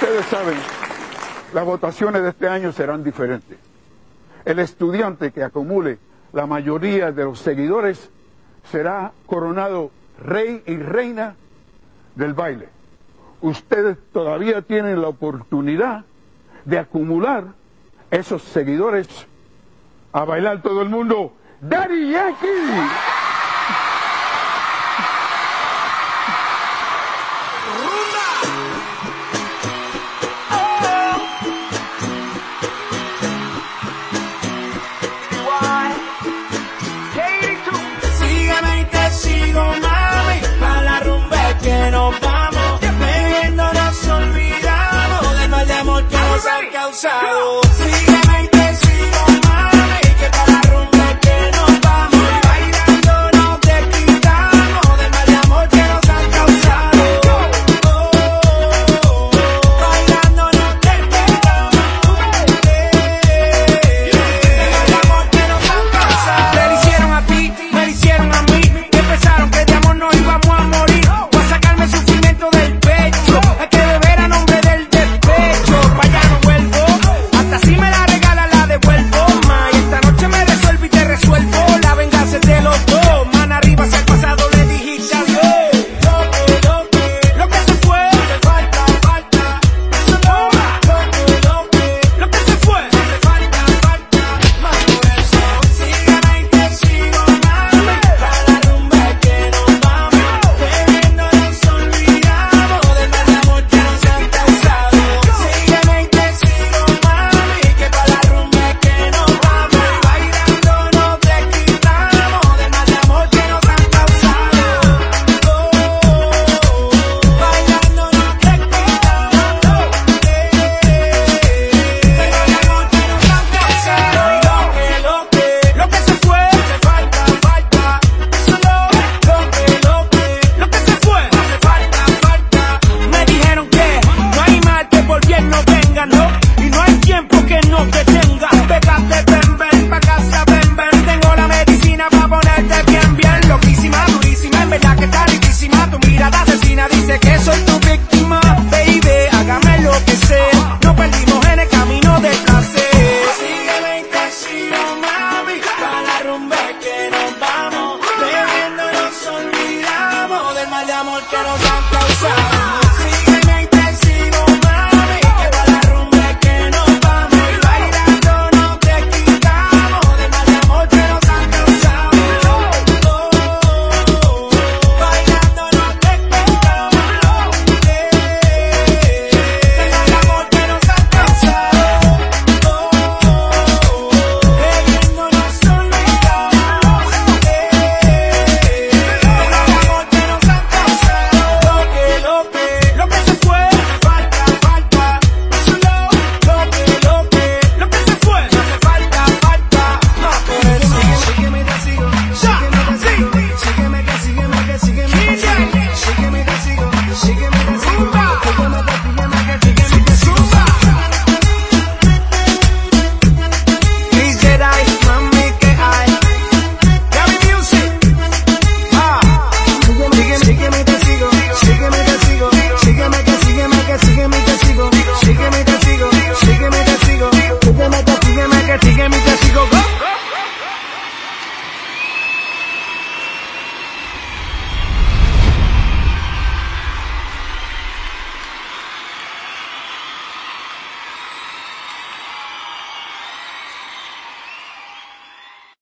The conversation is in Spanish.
ustedes saben, las votaciones de este año serán diferentes. El estudiante que acumule la mayoría de los seguidores será coronado rey y reina del baile. Ustedes todavía tienen la oportunidad de acumular esos seguidores a bailar todo el mundo. Daddy Yankee. outside. amor que nos han causado.